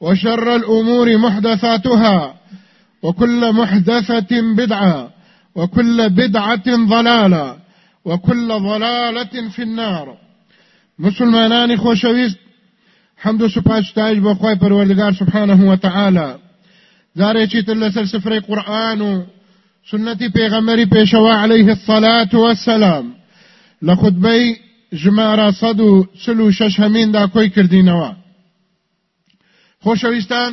وشر الأمور محدثاتها وكل محدثة بدعة وكل بدعة ضلالة وكل ضلالة في النار. مسلمانان خوشويست حمد و سپاسستایش بۆ خی پەروەردگار سبحانه وتعالى جارێکی تر لەسەر سفرەی قورآن و سنەتی پێغەمەری عليه الصلاة والسلام. لە خودبەی ژمارە سەد و چل و شەش هەمیندا خۆشەویستان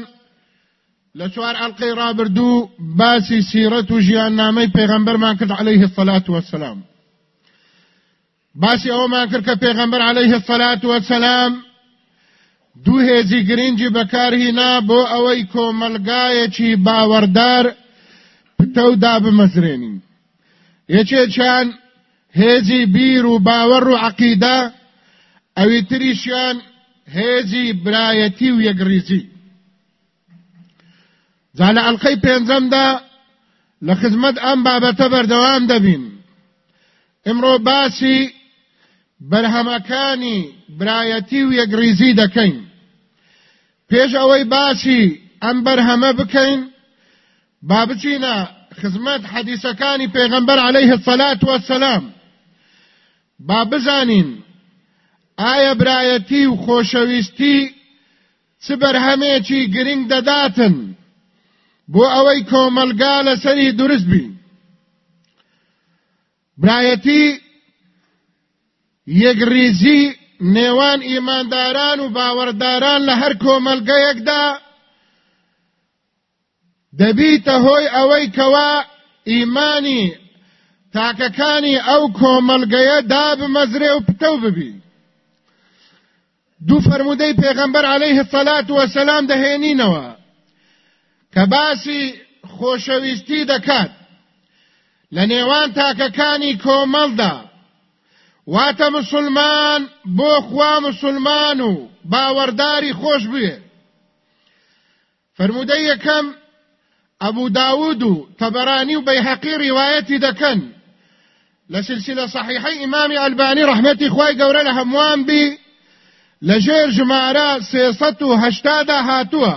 لە چوار ئەڵلقەی ڕابردوو باسی سیرەت و ژیان نامەی پێغەمبەرمان کرد عليه الصلاة والسلام باسی ئەوەمان کرد کە پێغەمبەر عليه الصلاة والسلام دوو هێزی گرنگی بەکارهینا بۆ ئەوەی کۆمەلگایەکی باوەڕدار پتەودا بمەزرێنین یەکێکیان هێزی بیر و باوەڕ و عقیدە ئەوی تریشیان هێزی برایەتی و یەکریزی جا لە ئەڵلقەی پێنجەمدا لە خزمەت ئەم بابەتە بەردەوام دەبین. ئمڕۆ باسی بەرهەمەکانی برایەتی و یەکریزی دەکەین. پێش ئەوەی باسی ئەم بەرهەمە بکەین با بچینە خزمەت حەدیسەکانی پێغەمبەر عەلەیه الصەلاة وەسەلام. با بزانین ئایا برایەتی و خۆشەویستی چ بەرهەمێکی گرنگ دەداتن؟ بۆ ئەوەی کۆمەلگا لەسەری دروست بی برایەتی یەکریزی نێوان ئیمانداران و باوەڕداران لە هەر کۆمەلگەیەکدا دەبیتە هۆی ئەوەی کەوا ئیمانی تاکەکانی ئەو کۆمەلگەیە دابمەزرێ و پتە ببی دوو فەرمودەی پێغەمبەر عەلەیه الصەلاة وەسەلام دەهێنینەوە کە باسی خۆشەویستی دەکات. لە نێوان تاکەکانی کۆمەڵدا واتە مسلمان بۆ خوا مسلمان و باوەڕداری خۆش بێ فرمودەی یەکەم ئەبوو داود و تەبەرانی و بەیحەقی ڕیوایەتی دەکەن. لە سلسلە صحیحەی ئیمامی ئەلبانی ڕەحمەتی خوای لەژێر ژمارە سێسەد و هەشتادا هاتووە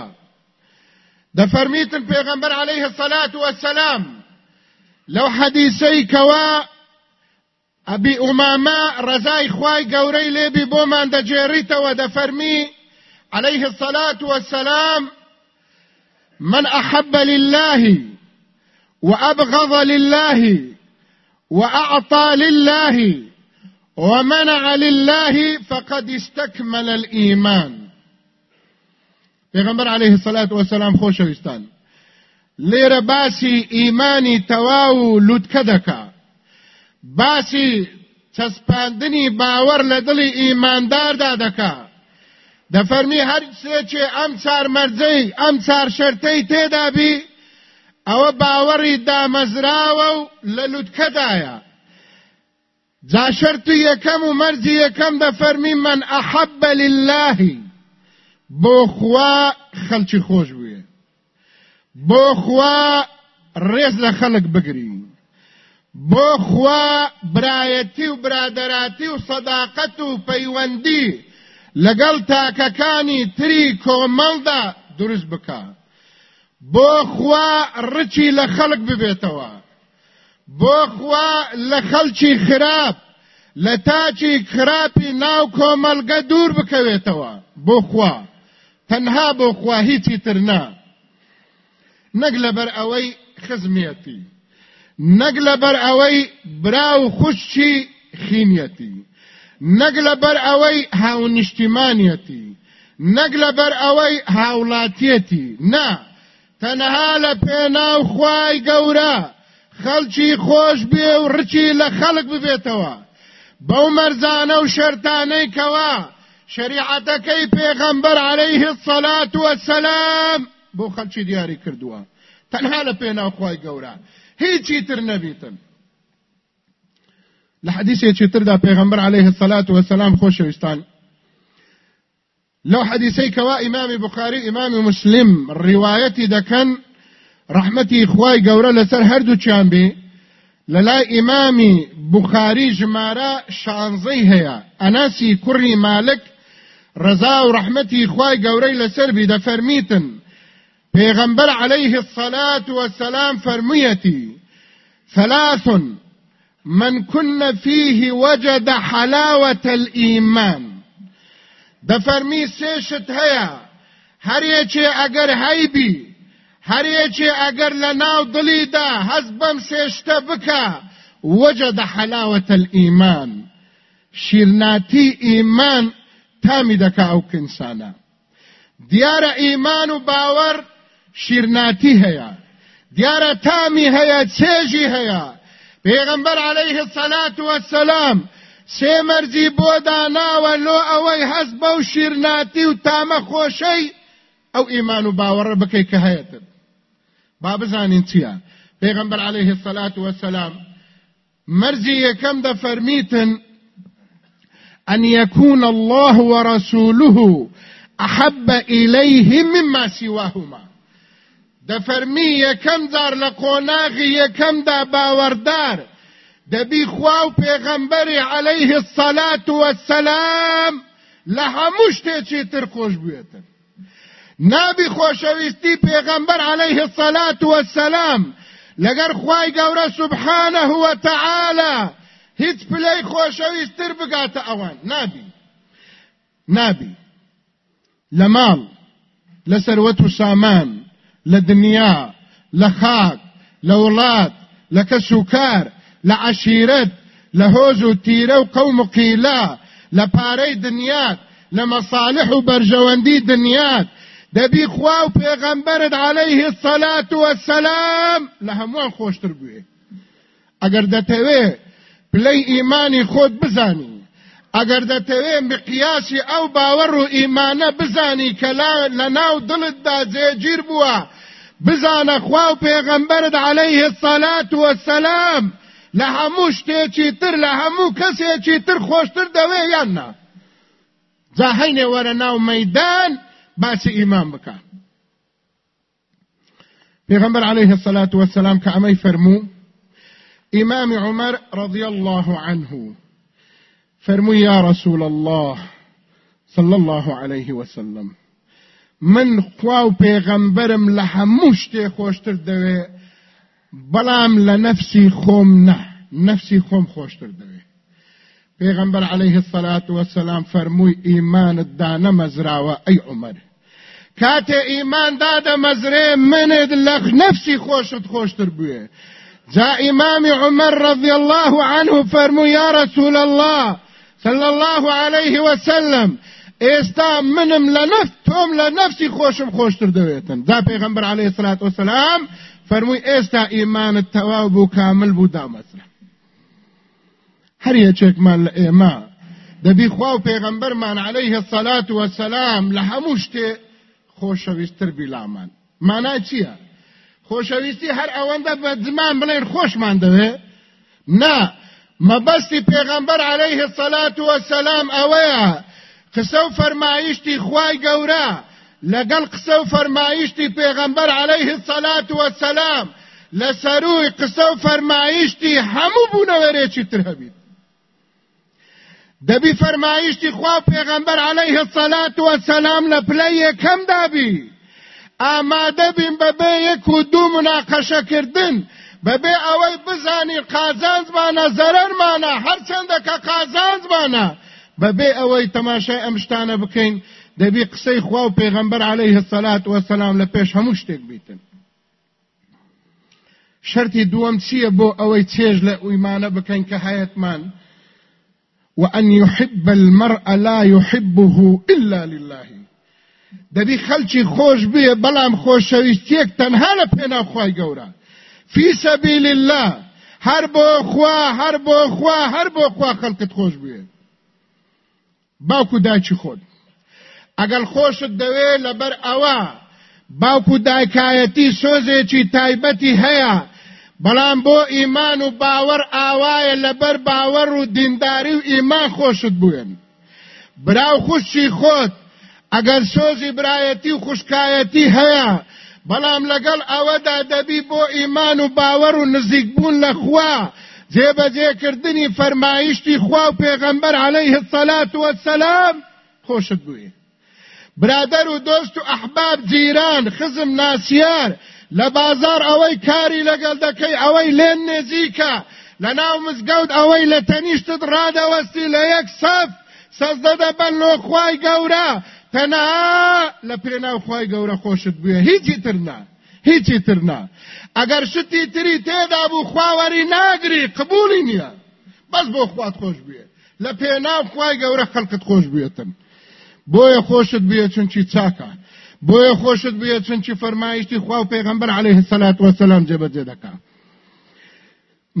دەفەرمیتن پێغەمبەر عەلەیه الصەلاة وەسەلام لەو حەدیسەی کەوا ئەبی ئومامە ڕزای خوای گەورەی لێبی بۆمان دەجێڕیتەوە دەفەرمی عليه الصلاة والسلام. من أحب لله وأبغض لله وأعطى لله ومنع لله فقد استكمل الإيمان. پیغمبر عليه الصلاة والسلام خوشوستان لێرە باسی ئیمانی تەواو و لوتکە دەکا. باسی چەسپاندنی باوەڕ لە دڵی ئیمانداردا دەکا. دەفەرمی هەر سێکێ ئەم چار مەرجەی ئەم چار شەرتەی تێدابی ئەوە باوەڕی دامەزراوە و لە لوتکەدایە. جا شەرتی یەکەم و مەرجی یەکەم دەفەرمی من ئەحەب للهی. بۆ خوا خەلکی خۆش بوێ بۆ خوا ڕێز لە خەڵک بگرین بۆ خوا برایەتی و برادەراتی و سەداقەت و پەیوەندی لەگەڵ تاکەکانی تری کۆمەڵدا دروست بکە بۆ خوا ڕچی لە خەڵک ببێتەوە. بۆ خوا لە خەڵکی خراپ لە تاچی خراپی ناو کۆمەلگە دوور بکەوێتەوە. بۆ خوا. تەنها بۆ خوا هیچی تر نا. نەک لەبەر ئەوەی خزمێتی نەک لەبەر ئەوەی براو خوشتی خینەتی نەک لەبەر ئەوەی هاونیشتیمانەتی نەک لەبەر ئەوەی هاوڵاتیەتی. نا. تەنها لە پێناو خوای گەورە. خەڵکی خۆش بێ و ڕچی لە خەڵک ببێتەوە. بەو مەرزانە و شەرتانەی کەوا شریعەتەکەی پێغەمبەر عليه الصلاة والسلام بۆ خەڵکی دیاری کردووە. تەنها لە پێناو خوای گەورە. هیچی تر نەبیتن لە حەدیثێکی تردا پێغەمبەر عليه الصلاة والسلام خۆشەویستان لو حديثي كوا امام بخاري امام مسلم روايتي دكن رحمتي اخواي قورا لسر هردو چان للا امام بخاري جمارا شانزي هيا اناسي كري مالك رضا ورحمتي اخواي قوري لسر بي دفرميتن پیغمبر عليه الصلاة والسلام فرميتي ثلاث من كن فيه وجد حلاوة الإيمان دەفەرمی سێشت هەیە. هەرێکێ ئەگەر هەیبی هەرێکێ ئەگەر لە ناو دڵیدا هەز بەم سێشتە بکە وەجە دە حەلاوەتە الئیمان شیرناتی ئیمان تامی دەکا ئەو کنسانە دیارە ئیمان و باوەڕ شیرناتی هەیە دیارە تامی هەیە چێژی هەیە پێغەمبەر عەلەیه الصلاة والسلام سێمەرجی بۆ داناوە لۆ ئەوەی هەست بەو شیرناتی و تامە خۆشەی ئەو ئیمان و باوەڕە بکەی کە هەیەتن با بزانین چییە پێغەمبەر عليه الصلاة والسلام مرجي يكم دا فرميتن أن يكون الله ورسوله أحب إليه مما سواهما. دا فرمي يكم دار لقوناغي يكم دا باوردار. دەبی خوا و پێغەمبەری عليه الصلاة والسلام لە هەموو شتێکی تر خۆش بێتن نابی خۆشەویستی پێغەمبەر عليه الصلاة والسلام لەگەر خوای گەورە سبحانه وتعالى هیچ پلەی خۆشەویستتر بگاتە ئەوان. نابی نابی لە سەروەت و سامان لە دنیا لە خاک لە وڵات لە کەس و کار لعشيرت لهوز تيره وقوم قيلا لپارەی دنیات لمصالح برجواندي دنيات دبي خوا و پێغەمبەرت عليه الصلاة والسلام لە هەمووان خۆشتر بوێ ئەگەر دەتەوێ پلەی ئیمانی خۆت بزانی ئەگەر دەتەوێ مقیاسی ئەو باوەڕ و ئیمانە بزانی کە لە ناو دڵتدا جێگیر بووە بزانە خوا و پێغەمبەرت عليه الصلاة والسلام لە هەموو شتێکی تر لە هەموو کەسێکی تر خۆشتر دەوێ یان نا جا هەینێ وەرە ناو مەدان باسی ئیمان بکە پێغمبەر عليه الصلاة والسلام کە فەرموو إمام عمر رضي الله عنه فرموا يا رسول الله صلى الله عليه وسلم من خواو پیغمبرم لحموشتي خوشتر دوي بەڵام لە نه نەفسی خۆم خۆشتر دەوێ پێغەمبەر عليه الصلاة والسلام فەرمووی ئیمانت دا نەمەزراوە ئەی عمر. کاتێ ئیمان دادە مەزرێ منت لە نەفسی خۆشت خۆشتر بوێ جا إمام عمر رضي الله عنه فرمو يا رسول الله صلى الله عليه وسلم ئێستا منم تۆم لە نفسی خۆشم خۆشتر دەوێتن دا پێغمبەر عليه الصلاة والسلام فرمووی ئێستا ئیمانت تەواو بوو کامل بوو دامەزرە هەر یەکێکمان لە ئێمە دەبی خوا و پێغەمبەرمان عليه الصلاة والسلام لە هەموو شتێ خۆشەویستتر بیلامان. مانای چییە خۆشەویستی هەر ئەوەندە بە زمان بڵێن خۆشمان دەوێ نا مەبەستی پێغەمبەر عليه الصلاة والسلام ئەوەیە قسە و فەرمایشتی خوای گەورە لەگەڵ قسە و فەرمایشتی پێغەمبەر عليه الصلاة والسلام لسروی قسە و فەرمایشتی هەموو بوونەوەرێکی تر دبی فرمایشتی خوا پیغمبر علیه الصلاة والسلام لپلی کم دابی. آماده بیم ببه یک و دو مناقشه کردن ببه اوی بزانی قازانز مانا زرر مانا هرچنده که قازانز مانا ببه اوی تماشه امشتانه بکن دبی قصه خوا و پیغمبر علیه الصلاة والسلام لپیش هموشتک بیتن. شرطی دوم چیه بو اوی چیج لئویمانه بکن که حیاتمان وأن يحب المرء لا يحبه إلا لله. دەبی خەلکی خۆش بێ بەڵام خۆشەویستیەک تەنها لە پێناوخوای گەورە فی سەبیل الله هەر بۆ خوا هەر بۆ خوا هەر بۆ خوا خەڵکت خۆش بێ باوکو داچی خۆت ئەگەر خۆشت دەوێ لەبەر ئەوە باوکو دایکایەتی سۆزێکی تایبەتی هەیە بەڵام بۆ ئیمان و باوەڕ ئاوایە لەبەر باوەڕ و دینداری و ئیمان خۆشت بوێن براو خوشی خۆت ئەگەر سۆزی برایەتی و خوشکایەتی هەیە بەڵام لەگەڵ ئەوەدا دەبی بۆ ئیمان و باوەڕ و نزیکبوون لە خوا جێبەجێکردنی فەرمایشتی خوا و پێغەمبەر عەلەیه الصەلات وەسەلام خۆشت بووی. برادر و دۆست و ئەحباب جیران خزم ناسیار لە بازار ئەوەی کاری لەگەڵ دەکەی ئەوەی لێن نێزیکە. لە ناو مزگەوت ئەوەی لە تەنیشتت ڕادەوەستی لە یەک سەف. سەزدە دەبەن لۆ خوای گەورە. تەنها لە پێناو خوای گەورە خۆشت بووە. هیچی ترنا هیچی ترنا ئەگەر شتی تری تێدا بوو خواوەری ناگری قبولی نییە. بەس بۆ خوات خۆش بوێ لە پێناو خوای گەورە خەڵکت خۆش بێتن بۆیە خۆشت بێ چونچی چاکە بۆیە خۆشت بێ چونچی فەرمایشتی خوا و پێغەمبەر عليه الصلاة والسلام جێبەجێ دەکات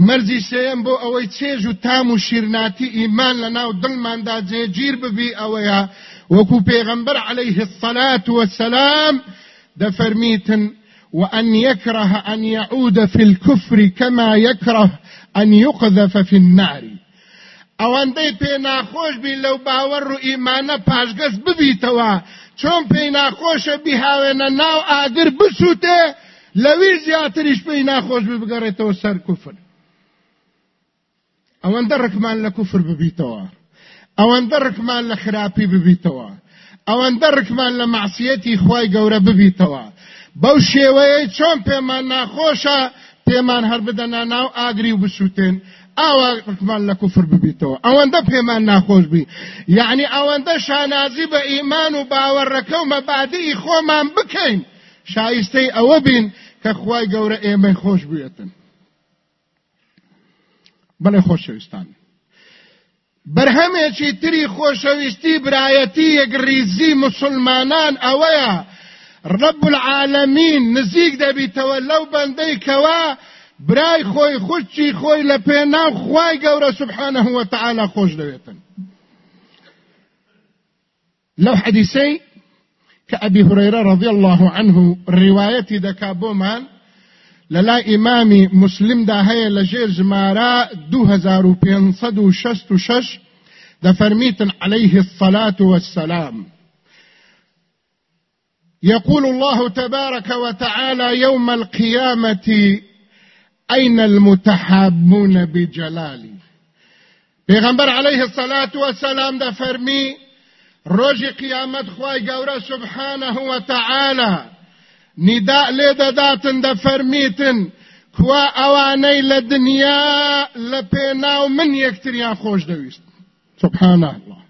مەرزی سێم بۆ ئەوەی چێژ و تام و شیرناتی ئیمان لە ناو دڵماندا جێگیر ببی ئەوەیە وەکو پێغەمبەر عليه الصلاة والسلام دەفەرمیتن وأن يكره أن يعود في الكفر كما يكره أن يقذف في النار. ئەوەندەی پێ ناخۆش بی لەو باوەڕ و ئیمانە پاشگەز ببیتەوە چۆن پێی ناخۆشە بیهاوێنە ناو ئاگر بسووتێ لەوی زیاتریش پێی ناخۆش بگەڕێتەوە سەر کوفر. ئەوەندە ڕکمان لە کوفر ببیتەوە. ئەوەندە ڕکمان لە خراپی ببیتەوە. ئەوەندە ڕکمان لە معسیەتی خی گەورە ببیتەوە. بەو شێوەیە چۆن پێمان ناخۆشە پێمان هەر بدەنا ناو ئاگری و بسووتێن. ئاوا ڕکمان لە کوفر ببیتەوە. ئەوەندە پێمان ناخۆش بی. یعنی ئەوەندە شانازی بە ئیمان و باوەڕەکە و مەبادی خۆمان بکەین. شایستەی ئەوە بین کە خوای گەورە ئێمە خۆش بێتن بەڵێ خۆشەویستان. بەرهەمێکی تری خۆشەویستی برایەتی یەکریزی مسلمانان ئەوەیە. ڕب العالمین نزیک دەبیتەوە لەو بەندەی کەوا برای خۆی خوشتی خۆی لە خوای گەورە سبحانه وتعالى خۆش دەوێتن. لو حديثي کە أبي هريرة رضي الله عنه ڕیوایەتی دەکا بۆمان لەلای ئیمامی مسلم دا هەیە لەژێر ژمارە دوو هەزار و پێنسەد و شەست و شەش دەفەرمیتن عليه الصلاة والسلام يقول الله تبارك وتعالى يوم القيامة أين المتحابون بجلالي پێغەمبەر عليه الصلاة والسلام دەفەرمێ روج قيامت خواي قورا سبحانه وتعالى نداء لێ داتن دەفەرمیتن کوا ئەوانەی لە دنیا لە پێناو من یەکتریان خۆش دەویست سبحان الله.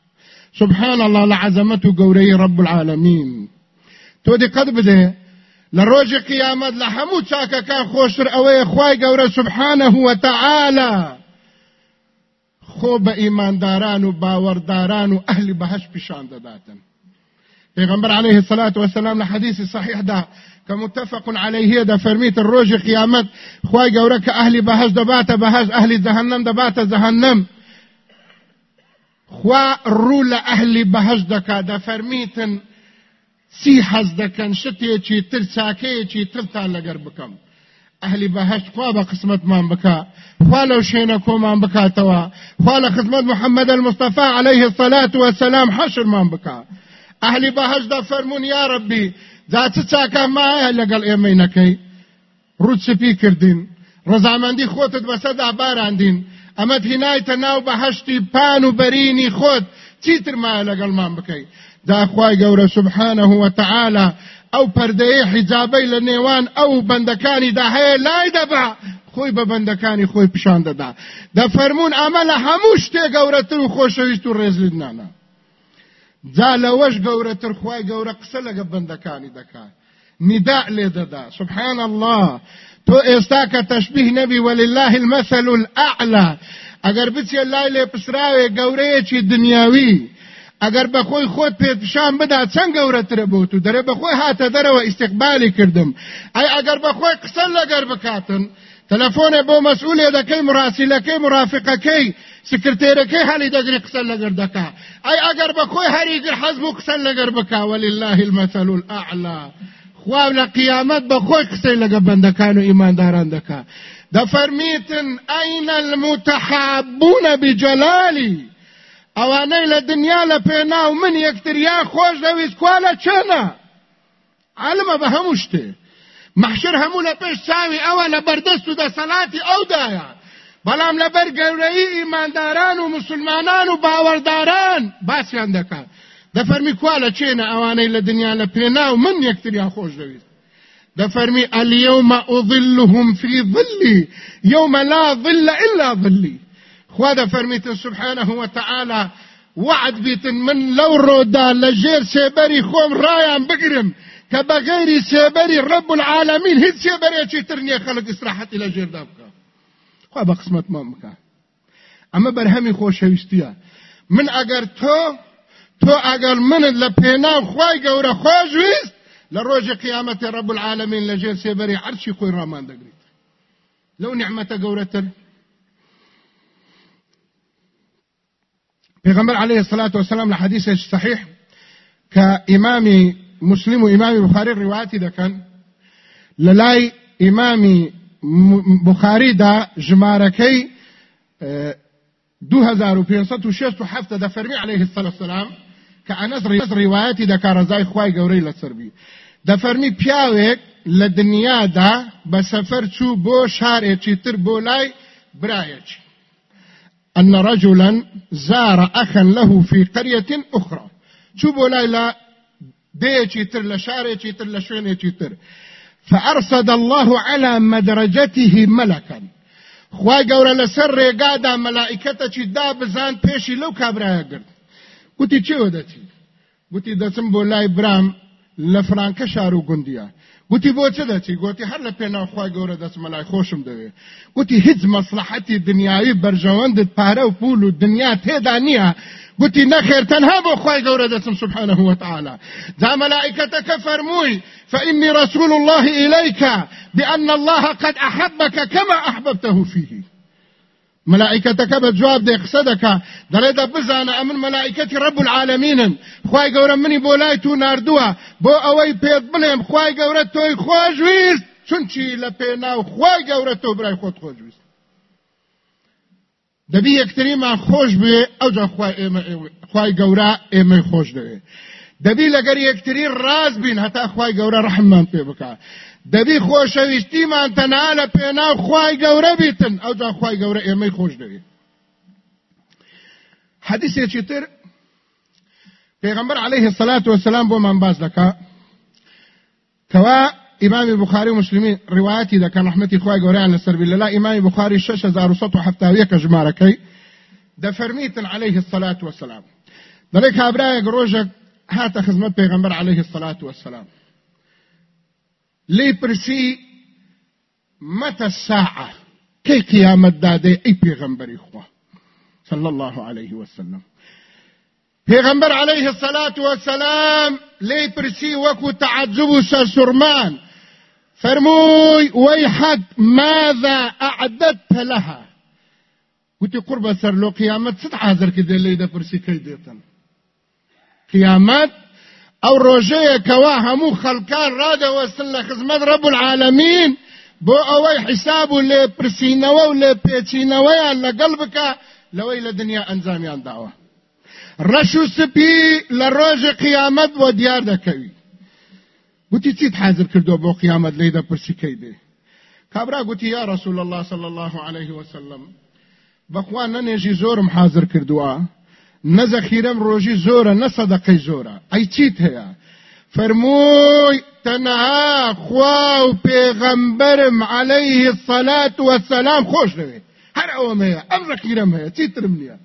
سبحان الله لعزمته قوري رب العالمين تو دي قد بده لروج قيامت لحمو تاكا كان خوشر اوي خواي قوري سبحانه وتعالى خوب ايمان داران و باورداران و أهل بهش بشان داداتن پیغمبر عليه الصلاة والسلام لحديث صحيح ده كمتفق عليه ده فرميت الروج قيامت خواي قورك أهل بهش دبات بهش أهل جهنم دبات جهنم خوا ڕوو لە ئەهلی بەهەش دەکا دەفەرمیتن سی حەز دەکەن شتێکی تر چاکەیەکی ترتان لەگەر بکەم. ئەهلی بەهشت خوا بە قسمتمان بکە خوا لەو شوێنە کۆمان بکاتەوە. خوا لە خزمەت محەممەد المستەفا عليه الصلاة والسلام حەشرمان بکە ئەهلی بەهشت دەفەرمون يا ربي جا چ چاکەی مایە لەگەڵ ئێمەی نەکەی. ڕوت سپی کردین. ڕزامەندی خۆتت بەسەدا باراندین ئەمەت هینایتە ناو بەهشتی پان و بەرینی خۆت. چیتر مایە لەگەڵمان بکەی داخوای گەورە سبحانه وتعالى ئەو پەردەیە حیجابەی لە نێوان ئەو دا هەیە لای دەبا خۆی بە بەندەکانی خۆی پیشان دەدا. دەفەرمونون ئەمە لە هەموو شتێ گەورەتر و خۆشەویست و ڕێزلنانە جا لەوەش گەورەتر خوای گەورە قسە لەگە بەندەکانی دەکات نداء لێ دەدا. سبحان الله تۆ ئێستا کە تەشبیه نەبی ولله المثل الأعلى. ئەگەر بچێ لای لێ پسراوێ گەورەیەکی دنیاوی ئەگەر بەخۆی خۆت پێپشان بدا چەند گەورەترە بۆ تو دەرێ بەخۆی هاتە دەرەوە ئیسیقبالی کردم. ئەی ئەگەر بەخۆی قسە لەگەر بکاتن تەلەفۆنێ بۆ مەسئولێ دەکەی مراسیلەکەی مرافقەکەی سکرتێرەکەی هەلی دەگری قسە لەگەر دەکا ئەی ئەگەر بەخۆی هەریگر حەز بوو قسە لەگەر بکا ولله المثل الأعلى خوا لە قیامەت بەخۆی قسەی لەگە بەندەکان و ئیمانداران دەکا دەفەرمیتن أين المتحابون بجلالي؟ ئەوانەی لە دنیا لە پێناو من یەکتریان خۆش دەویست کوا لە چێنە عالمە بە هەموو شتێ محشر هەموو لە پێش چاوی ئەوە لە بەردەست و دەسەڵاتی ئەودایە بەڵام لەبەر گەورەی ئیمانداران و مسلمانان و باوەڕداران باسییان دەکات دەفەرمی کوا لە چێنە ئەوانەی لە دنیا لە پێناو من یەکتریان خۆش دەویست دەفەرمی اليوم أظلهم في ظلي يوم لا ظل إلا ظلي خوا دەفەرمیتن سبحانه وتعالى وعد بیتن من لەو ڕۆدا لە ژێر سێبەری خۆم ڕایان بگرم کە بە غێری سێبەری ڕب العالمین هیچ سێبەرێکی تر نییە خەڵک ئیسراحەتی لە ژێردا بکە خوا بە قسمەتمان بکە ئەمە بەرهەمی خۆشەویستیە من ئەگەر تۆ تۆ ئەگەر منت لە پێناو خوای گەورە خۆشویست لە ڕۆژی قیامەتی ڕب العالمین لە ژێر سێبەری عەرشی خۆی ڕامان دەگریت لەو نعمەتە گەورەتر پێغەمبەر عليه الصلاة والسلام لە حديث صحيح کە إمام مسلم و إمام بخاري ڕیوایەتی دەکەن. لەلای إمام بخاري دا ژمارەکەی دوو هەزار و پێنسەد و شەست و حەفت دەفەرمێ عليه الصلاة والسلام کە أنس ڕیوایەتی دەکا ڕەزای خوای گەورەی لەسەر بێ دا فرمی پیاوێک لە دنیادا بە سەفەر چوو بۆ شارێکی تر بۆ لای برایەکی أن رجلا زار أخا له في قرية أخرى. شو لا ديتي تر لشاريتي تر لشوينيتي تر فأرصد الله على مدرجته ملكا. خواي قورا لسر ريقادا ملائكتا دا بزان بيشي لو كابرايا قرد قلتي چه ودتي قلتي دسم بولاي برام لفرانكا شارو قنديا گوتی بۆ چه دەچی گوتی هەر لە پێناوخوای گەورە دەسمەلای خۆشم دەوێ. گوتی هیچ مەسلحەتی دنیاوی بەرژەوەندت پارە و پول و دنیا تێدا نییە. گوتی نەخێر تەنها بۆ خوای گەورە دەچم سبحانه وتعالى ذا ملائكتك فرموي فإني رسول الله إليك بأن الله قد أحبك كما أحببته فيه. ملائکتەکە بە جواب دێ قسە دەکا. دەڵێدا بزانە ئەمن ملائکەتی ڕب العالمینن خی گەورە منی بۆ لای تو نردووە. بۆ ئەوەی پێت بڵێم خی گەورە تۆی خۆشویست چونچی لە پێناو خی گەورە تۆ برای خۆت خۆشویست دەبی یەکتریمان خۆش بێ ئەوجا خی گەورە ئێمەی خۆش دەوێ. دەبی لەگەر یەکتری ڕاز بین هەتا خی گەورە ڕحممان پێ بکات دەبی خۆشەویستیمان تەنها لە پێناو خوای گەورە بیتن. ئەو جا خوای گەورە ئێمەی خۆش دەوێت حدیثێکی تر پێغمبەر عليه الصلاة والسلام بۆ من باز دەکا. کەوا ئیمامی بخاری و مسلمی ڕواەتی دەکەن رحمەتی خوای گەوریان لەسەر بی لەلا ئیمامی بخاری 6170 کە ژمارەکەی دەفەرمیتن عليه الصلاة والسلام دەڵێ کابرایەک ڕۆژێک هاتە خزمەت پێغمبەر عليه الصلاة والسلام لي برسي متى الساعة؟ كي قيامة دادي أي پیغمبر إخوة؟ صلى الله عليه وسلم. پیغمبر عليه الصلاة والسلام لي برسي وكو تعجب سرمان. فرموي ويحك ماذا أعددت لها؟ وتی قربە سەر لۆ قیامەت ست حاضر کردێ لی دەپرسی کەی دێتن ئەو ڕۆژە کەوا هەموو خەلکان ڕادەوەستن لە خدمەت رب العالمین بۆ ئەوەی حساب لێپرسینەوە و لێپێچینەوە لە قەلبکە لەوەی لە دنیا ئەنجامیان داوە ڕەش و سپی لە ڕۆژی قیامەت و دیار دەکەوێ گوتی چیت حازر کردووە بۆ قیامەت لێی دەپرسی کی دی کابرا گوتی يا رسول الله صلى الله عليه وسلم بەخوا نە نوێژی زۆرم حازر کردووە نەزەخیرەم ڕۆژی زۆرە نەسەدەقەی زۆرە ئەی چیت هەیە فەرمووی تەنەها خوا و پێغەمبەرم عليه الصلاة والسلام دەوێت هەر ئەوەم هەیە ئەم ڕەخیرەم هەیە چیترم نییە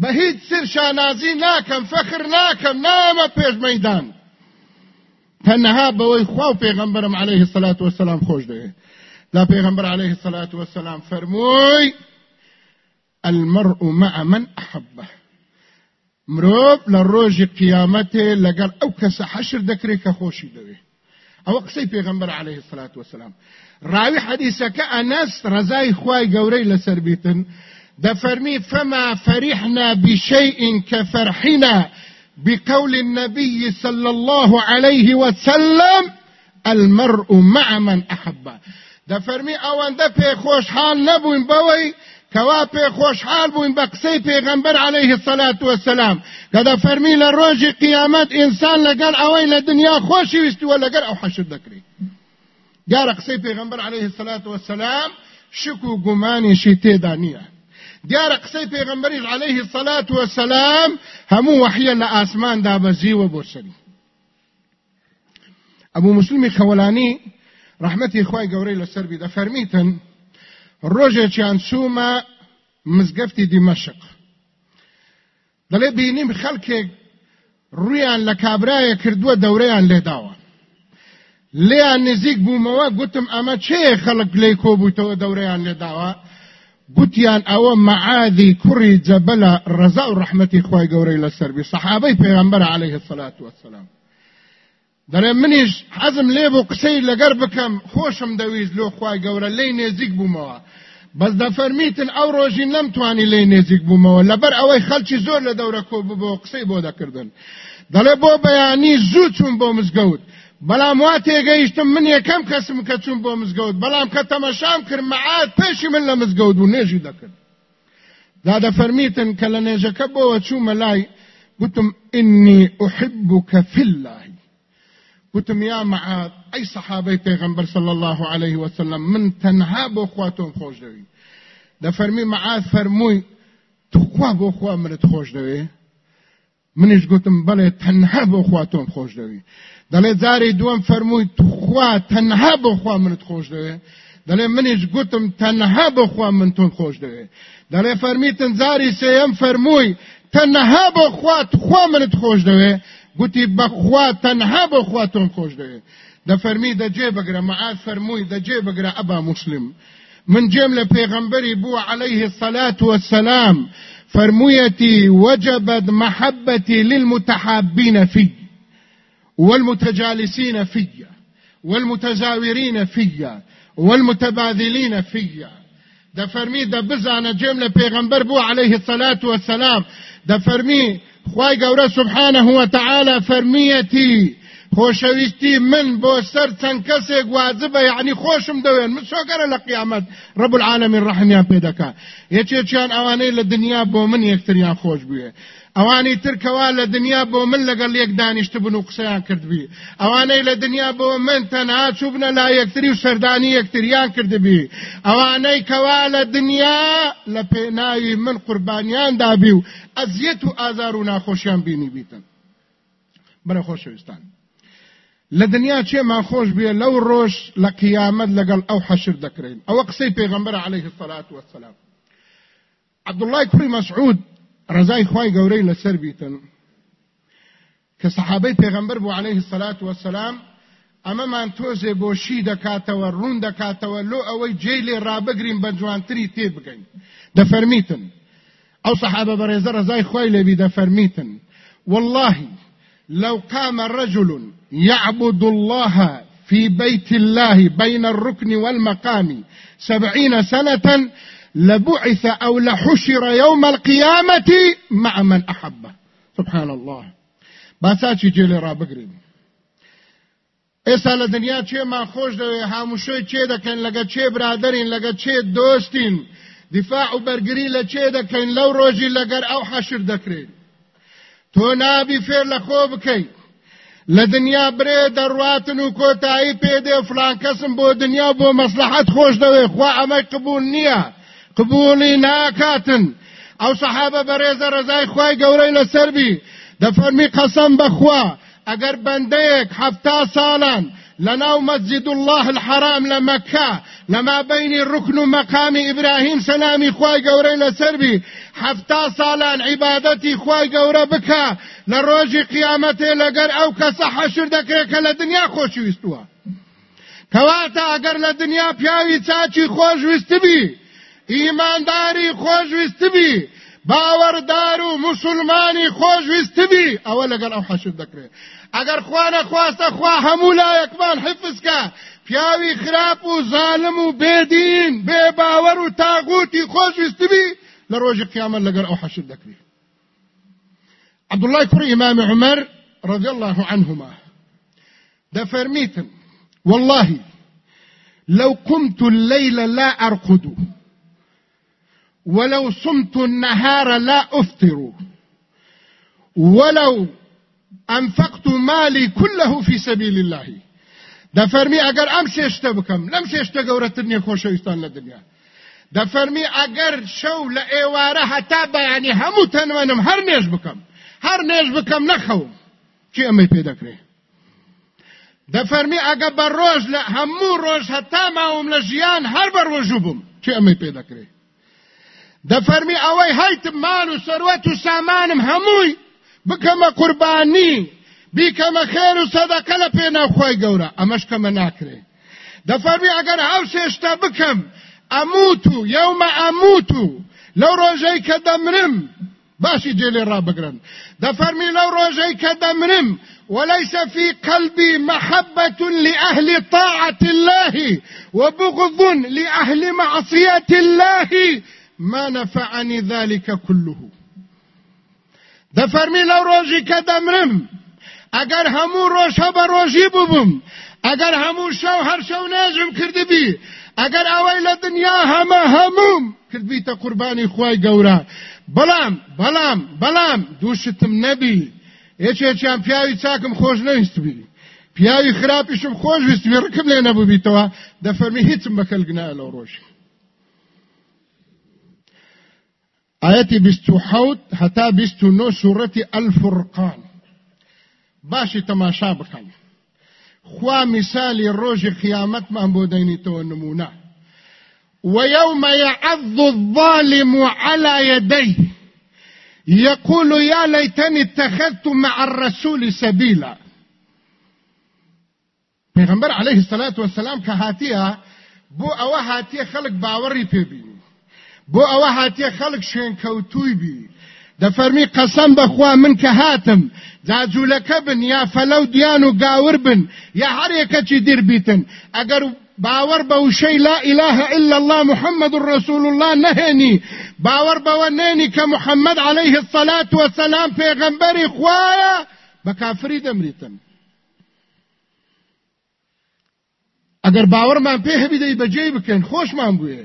بە هیچ سر شانازی ناکەم فەخر ناکەم نامە پێش مەدان تەنەها بەوەی خوا و پێغەمبەرم عليه الصلاة والسلام خۆش دەوێت لا پێغەمبەر عليه الصلاة والسلام فەرمووی المرء مع من أحبه. ڕۆژی قیامەتێ لەگەڵ ئەو کەسە حەشر دەکرێت کە خۆشی دەوێ. ئەوە قسەی پێغمبەر عليه الصلاة والسلام راوي حديثك أنس رزاي خواي قوري لسربيتن دفرمي فما فرحنا بشيء كفرحنا بقول النبي صلى الله عليه وسلم المرء مع من أحبه دفرمي أوان دفع خوش حال نبوين بوي کەوا پێ خۆشحال بووین بە قسەی پێغەمبەر عليه الصلاة والسلام. لە ڕۆژی قیامەت ئینسان لەگەڵ ئەوەی لە دنیا خۆشی ویستووە لەگەر ئەو حەشر دەکرێت دیارە قسەی پێغەمبەر عليه الصلاة والسلام شک و گومانیشی تێدا نییە دیارە قسەی پێغەمبەریش عليه الصلاة والسلام هەموو وحیە لە ئاسماندا بەزیوە بۆ سەری ئەبوو مسلمی خەوەلانی ڕحمەتی خوای گەورەی لەسەر بیدە فەرمیتن ڕۆژێکیان چوومە مزگەفتی دیمەشق. دەڵێ بینیم خەڵکێک ڕویان لە کابرایە کردووە دەورەیان لێداوە لێیان نزیک بوومەوە گوتم ئەمە چێ خەڵک لێی کۆبووتەوە دەورەیان لێداوە گوتیان ئەوە مەعادی کوڕی جەبەلە ڕەزا و ڕەحمەتی خۆی گەورەی لەسەربی سەحابەی پێغەمبەر عليه الصلاة والسلام دەڵێ منیش حەزم لێ بۆ قسەی لەگەر بکەم خۆشم دەویست لۆ خوای گەورە لی نێزیک بوومەوە. بەس دەفەرمیتن ئەو ڕۆژی نەمتوانی لی نێزیک بوومەوە. لەبەر ئەوەی خەلکی زۆر لە دەورە کۆ بوو قسەی بۆ دەکردن. دەڵێ بۆ بەیانی زوو چوون بۆ مزگەوت. بەڵام وا تێگەیشتم من یەکەم کەسم کە چوون بۆ مزگەوت. بەڵام کە تەمەشام کرد مەعاد پێشی من لە مزگەوت بوو نێژی دەکرد. دا دەفەرمیتن کە لە نێژەکە بۆوە چوومە لای گوتم إني أحبك في الله. وتم يا معاذ أي صحابي پیغمبر صلى الله عليه وسلم من تنها بو خواتون خوش دوي ده فرمي معاذ فرموي تخوا بو خوا من تخوش دوي منش گوتم بله تنها بو خواتون خوش دوي دله زاري دوم فرموي تخوا تنها بو خوا من تخوش دوي دله منش گوتم تنها بو خوا من تون خوش دوي دله فرميتن زاري سيم فرموي تنها بو خوا تخوا من تخوش دوي گوتی بخوا تنها بخوا تۆم خۆش دەوێت دەفەرمی دەجێ بگرە معاد فەرمووی دەجێ بگرە ئەبا مسلم من جێم لە پێغەمبەری بووە عليه الصلاة والسلام فرمويتي وجبت محبتي للمتحابين في والمتجالسين في والمتزاورين في والمتباذلين في ده فرمي ده بزانه جمله پیغمبر بو عليه الصلاه والسلام ده فرمي خوای گەورە سبحانه وتعالى فەرمیەتی خۆشەویستی من بۆ سەر چەند کەسێک واجبە یعنی خۆشم دەوێن. من سۆگەرە لە قیامەت. رب العالمین ڕحمیان پێ دەکا. یەکێکیان ئەوانەی لە دنیا بۆ من یەکتریان خۆش بوێ ئەوانی ترکەوا لە دنیا بۆ من لەگەڵ یەک دانیشت بن و قسەیان کردبی ئەوانەی لە دنیا بۆ من تەنها لا یەکتری و سەردانی یەکتریان کردبی ئەوانەی کەوا لە دنیا من قوربانیان دابی و ئەزیەت و ئازار و ناخۆشیان بینی بیتن بەرە خۆشەویستان لە دنیا چێمان خۆش بێ لەو ڕۆژ لە قیامەت لەگەڵ ئەو حەشر عليه الصلاة والسلام. عبد الله كري ڕزای خی گەورەی لەسەر بیتن. کە سەحابەی پێغەمبەر بوو عليه الصلاة والسلام ئەمەمان تۆزێ بۆشی دەکاتەوە ڕوون دەکاتەوە لۆ ئەوەی جێ لێ ڕابگرین بە جوانتری تێ بگەین. دەفەرمیتن. ئەو سەحابە بەڕێزە ڕزای خی لێبی دەفەرمیتن. والله لو قام رجل يعبد الله في بيت الله بين الركن والمقام سبعين سنة لبعث أو لحشر يوم القيامة مع من أحبه. سبحان الله. باساچی جێلێ ڕابگرین ئێستا لە دنیا چێمان خۆش دەوێ؟ هاموشۆی چێ دەکەن لەگە چێ برادرین؟ لەگە چێ دۆستین؟ دیفاع و بەرگری لە چێ دەکەین؟ لەو ڕۆژی لەگەر ئەو حەشر دەکرێن. تۆ نابی فێر لە خۆ بکەیت لە دنیا برێ دەڕاتن و کۆتایی پێدێ فلان کەسم بۆ دنیا بۆ مەسلحەت خۆش دەوێ خوا ئەمەی قبول نییە. قبولی ناکاتن ئەو سەحابە بەڕێزە ڕزای خوای گەورەی لەسەربی دەفەرمی قەسەم بەخوا. ئەگەر بەندەیەک هەفتا ساڵان لناو مسجد الله الحرام لمكة لما بين الركن مقام إبراهيم سلامي خواي قوري لسربي حفتا صالان عبادتي خواي قوري بكا لروجي قيامتي لقر أو كسا حشر دكريك لدنيا خوش ويستوا كواتا اگر لدنيا پیاوی چاچی خوش خوش وستبی باوەڕدار و مسلمانی خۆشویستبی ئەوە لەگەڵ ئەو حەشر دەکرێت ئەگەر خوانە خواستە خوا هەموو لایەکمان حفزکە پیاوی خراپ و زالم و بێدین بێ باوەڕ و تاغوتی خۆشویستبی لە ڕۆژی قیامەت لەگەر ئەو حەشر دەکرێت عبد الله كري إمام عمر رضي الله عنهما دفرميتم والله لو قمت الليل لا أرقد ولو صمت النهار لا أفطر. ولو أنفقت مالي كله في سبيل الله. دا فرمي اگر ام سيشتا بكم لم سيشتا قورتني خوشويستان لدنيا دا فرمي اگر شو لأيواره حتى يعني همو تنوانم هر نيش بكم هر نيش بكم نخوم چی امی پیدا کری دا فرمی اگه بر روز همو روز حتی ما هم لجیان هر بر وجوبم چی امی پیدا دەفەرمی ئەوەی هەیتم مال و سەروەت و سامانم هەمووی بکەمە قوربانی بیکەمە خێر و سەدەکە لە پێناوخۆی گەورە ئەمەش کەمە ناکرێ دەفەرمی ئەگەر هەو سێشتا بکەم ئەموت و یومە ئەموت و لەو ڕۆژەی کە دەمرم رابقرن دفرمي لو روجي كدمرم وليس في قلبي محبة لأهل طاعة الله وبغض لأهل معصية الله. ما نفعني ذلك كله. دفرمي لو روجي كدمرم. اگر همو روش هبا روجي ببم اگر همو شو هر شو ناجم كردبي اگر اوي لدنيا هما هموم. كردبي تا قرباني خواي قورا بلام بلام بلام. دوشتم نبي هیچێکیان پیاوی چاکم خۆش نەویستبی پیاوی خراپیشم خۆش ویستبی ڕکم لێ نەبووبیتەوە دەفەرمی هیچم بەکەلگنا لەو ڕۆژ آياتي بستو حوت حتى بستو نو سورة الفرقان. باشي تماشا بكان خوا مثالي روج خيامت من بوديني تو نمونا. ويوم يعض الظالم على يديه. يقول يا ليتني اتخذت مع الرسول سبيلا. پیغمبر عليه الصلاة والسلام كهاتيها بو أو هاتيه خلق باوري بيبين بۆ ئەوە هاتیە خەڵک شوێنکەوتووی بی. دەفەرمی قەسەم بەخوا من کە هاتم جاجوولەکە بن یا فەلەو دیان و گاور بن یا هەرێکەچی دیربیتن ئەگەر باور بە وشەی لا إله إلا الله محمد رسول الله نەهێنی باور بەوە نێنی کە محمد عليه الصلاة والسلام پێغەمبەری خوایە بە کافری دەمریتن. ئەگەر باوەڕمان پێ هەبی بەجێ بکەن خۆشمان بووێ.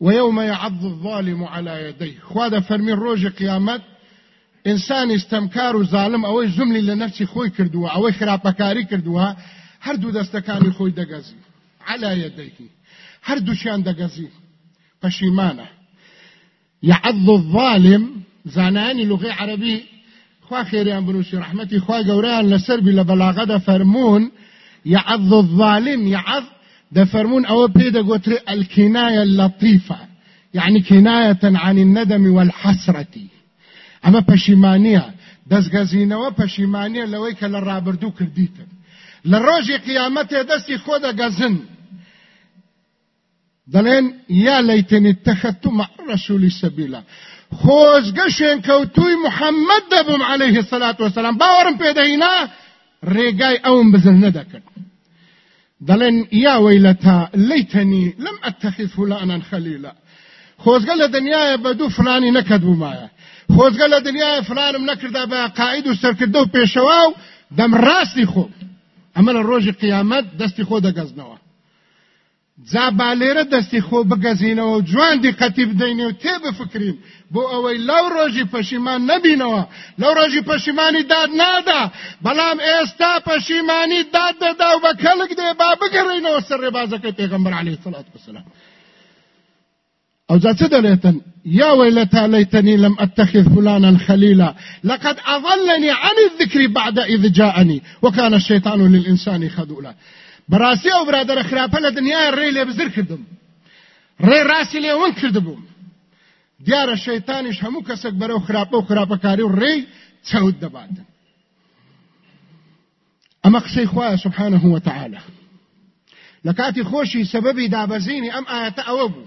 ويوم يعض الظالم على يديه. خوادا فرمي روج قيامت انسان استمكار ظالم أو زملي لنفسي خوي كردوا أو خراپكاري كردوا هر دو دستكاني خوي دغزي على يديه. هر دو شان دغزي پشیمانه يعض الظالم زاناني لغه عربي خوا خيريان بنوسي رحمتي خوا قوريان لسربي لبلاغه فرمون يعض الظالم يعض دفرمون أو بيدا قوتري الكناية اللطيفة يعني كناية عن الندم والحسرة. أما پشیمانیه دەستگەزینەوە پەشیمانیە لەوەی کە لە ڕابردوو کردیتن لە ڕۆژی قیامەتێ دەستی خۆ دەگەزن دەڵێن یا لەیتنی تەخەتو مع ڕەسوولی سەبیلا خۆزگە شوێنکەوتووی محەممەد دەبم عليه سەلات وسلام باوەڕم پێدەهینا ڕێگای بزن نەدەکرد دەڵێن یا وەیلەتا لەیتەنی لەم ئەتەخذ فلانان خەلیلا خۆزگە لە دنیاە بە فلانی نەکەت بوومایە خۆزگە لە دنیاە فلانم نەکردا بە قاعد و سەرکردە و پێشەوا و دەم ڕاستی خۆ ئەمە لە ڕۆژی قیامەت جا بالێرە دەستی خۆ بگەزینەوە جوان دیقەتی بدەینێ و تێ بفکرین. بۆ ئەوەی لەو ڕۆژی پەشیمان نەبینەوە. لەو ڕۆژی پەشیمانی داد نادا. بەڵام ئێستا پەشیمانی داد دەدا و بە کەلک دێ با بگەڕینەوە سەر ڕێبازەکەی پێغەمبەر عەلەیهی سەڵات وسەلام. أو ذات دليتا يا ويلتا ليتني لم أتخذ فلانا خليلا لقد أضلني عن الذكر بعد إذ جاءني وكان الشيطان للإنسان خذولا براسي أو برادر خرابة لدنيا الري لي بزر كردم ري راسي لي ون كردبوم ديار الشيطان همو كسك برو خرابة وخرابة كاري وري تسود دبادن أما قسي خواه سبحانه وتعالى لكاتي خوشي سببي دابزيني أم آيات أوبو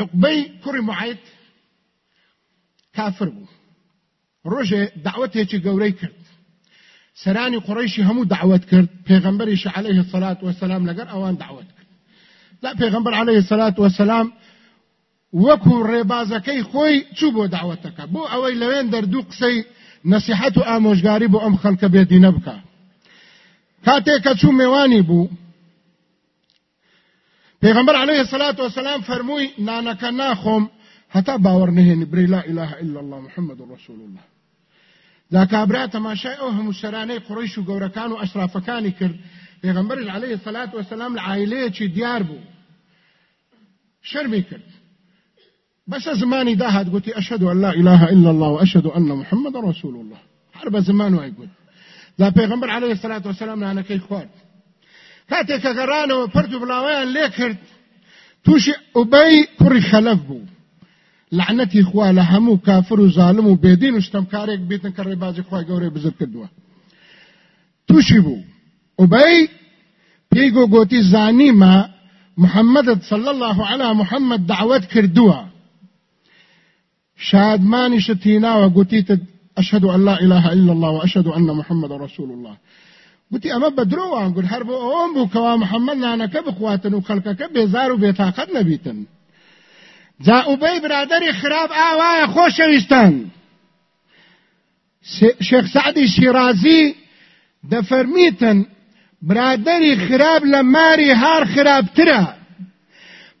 عقبەی کوڕی معیت کافر بوو. ڕۆژێ دعوتێکی گەورەی کرد. سەرانی قڕیشی هەموو دعوت کرد. پێغمبەریش عليه الصلاة والسلام لەگەر ئەوان دعوت کرد. لا پێغمبەر عليه الصلاة والسلام وەکو ڕێبازەکەی خۆی چوو بۆ دعوتەکە؟ بۆ ئەوەی لەوێن دەردوو قسەی نصیحەت و ئامۆژگاری بۆ ئەم خەڵکە بێدینە بکە. کاتێک کە چوو میێوانی بوو پیغمبر علیه الصلاة والسلام فرموی نانەکە ناخۆم هەتا باوەڕ نهێنی بری لا إله إلا الله محمد رسول الله. دا کابرا تەماشای ئەو هەموو سەرانەی قڕیش و گەورەکان و ئەشرافەکانی کرد پێغمبەر عليه الصلاة والسلام لە عائلەیەکی دیار بوو شەرمی کرد بس زماني داهد قلت أشهد أن لا إله إلا الله وأشهد أن محمد رسول الله. حرب زمان ويقول لا پیغمبر عليه الصلاة والسلام أنا كي خوارد. کاتێک کە گەڕانەوە پرد و بڵاویان لێ کرد تووشی ئوبەی لعنەتی خوا لە هەموو کافر و زالم و بێدین و شتەمکارێک بێتن کە ڕێبازی خوای گەورەی بزر کردووە. تووشی بوو. ئوبەی پێی گۆگۆتی زانیمە محەممەدت صلى الله على محەممەد دعوت کردووە. شادمانیشە تیناوە گوتیتە أشهد أن لا إله إلا الله وأشهد أن محمد رسول الله گوتی ئەمە بە درۆوان گوت هەر بۆ ئەوم بوو کەوا محەممەد نانەکە بخواتن و خەڵکەکە بێزار و بێتاقەت نەبیتن جا ئوبەی برادری خراپ ئاوایە خۆشەویستان شێخ سعدی شیرازی دەفەرمیتن برادری خراپ لە ماری هار خراپترە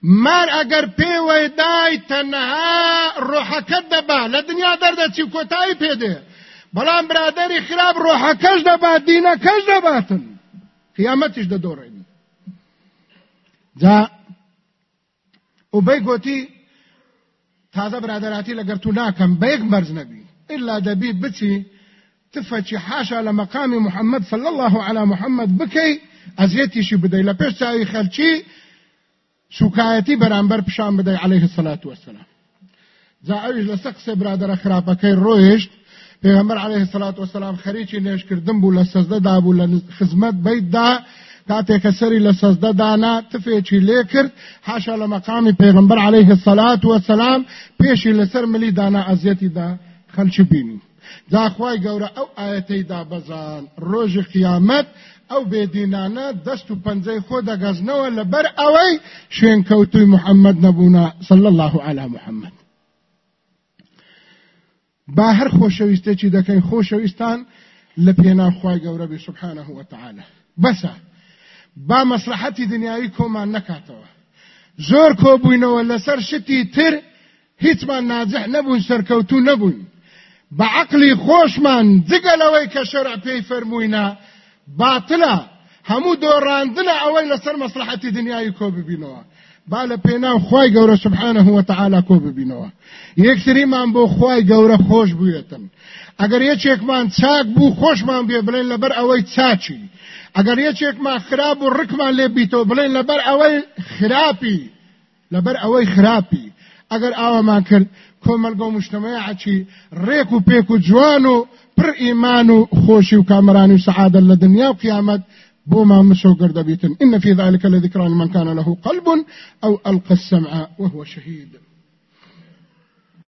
مار ئەگەر پێوەی دای تەنەها ڕۆحەکەت دەبا لە دنیا دەردەچی کۆتایی پێدێ بەڵام برادری خراپ ڕۆحەکەش دەبات دینەکەش دەباتن. قیامەتیش دەدۆڕێن جا وبەی گوتی تازە برادراتی لەگەر تو ناکەم بە یەک مەرز نەبی ئللا دەبی بچی تفەچی حاشا لە مەقامی محەممەد صلى الله على محەممەد بکەی ئەزیێتیشی بدەی لە پێش چاوی خەلچی سوکایەتی بەرامبەر پیشان بدەی عليه الصلاة والسلام. جا ئەویش لە سەقسێ برادرە خراپەکەی ڕۆیشت پیغمبر علیه الصلاة والسلام خریچی نیش کردن بو لسزده دا بو لخزمت بیت دا کاتێک سەری لە سەزدە دانا تفێکی لێ کرد حاشا لە مەقامی پێغمبەر عليه الصلاة والسلام پێشی لەسەر ملی دانا ئەزیەتی دا خەلچ بینی. داخوای گەورە ئەو ئاەتەی دا بەزان ڕۆژی قیامەت ئەو بێدینانە دەست و پەنجەی خۆ دەگەزنەوە لەبەر ئەوەی شوێن کەوتوی محەممەد نەبوونا صلى الله على محمد با هەر خۆشەویستێکی دەکەین خۆشەویستان لە پێناخوای گەورە بێ سبحانه وتعالى بەسە با مەسلحەتی دنیاوی کۆمان نەکاتەوە زۆر کۆبووینەوە لەسەر شتی تر هیچمان ناجح نەبوون سەرکەوتو نەبوون. بە عقلی خۆشمان جگەلەوەی کە شەرع پێی فەرمووینە باتلە هەموو دۆڕاندنە ئەوەی لەسەر مەسلحەتی دنیاوی کۆ ببینەوە. با لە پێناو خی گەورە سبحانە و تەعالا کۆ ببینەوە. یەکتریمان بۆ خی گەورە خۆش بوێتن ئەگەر یەکێکمان چاک بوو خۆشمان بێ بڵێن لەبەر ئەوەی چاچی. ئەگەر یەکێکمان خراپ و ڕکمان لێ بیتەوە بڵێن لەبەر ئەوەی خراپی لەبەر ئەوەی خراپی ئەگەر ئاوامان کرد کۆمەلگە و مشتمەیەعی ڕێک و پێک و جوان و پڕ ئیمان و خۆشی و کامرانی و سعادە لە دنیا و قیامەت بوما مسو قرد بيتن إن في ذلك لذكرى لمن كان له قلب أو ألقى السمع وهو شهيد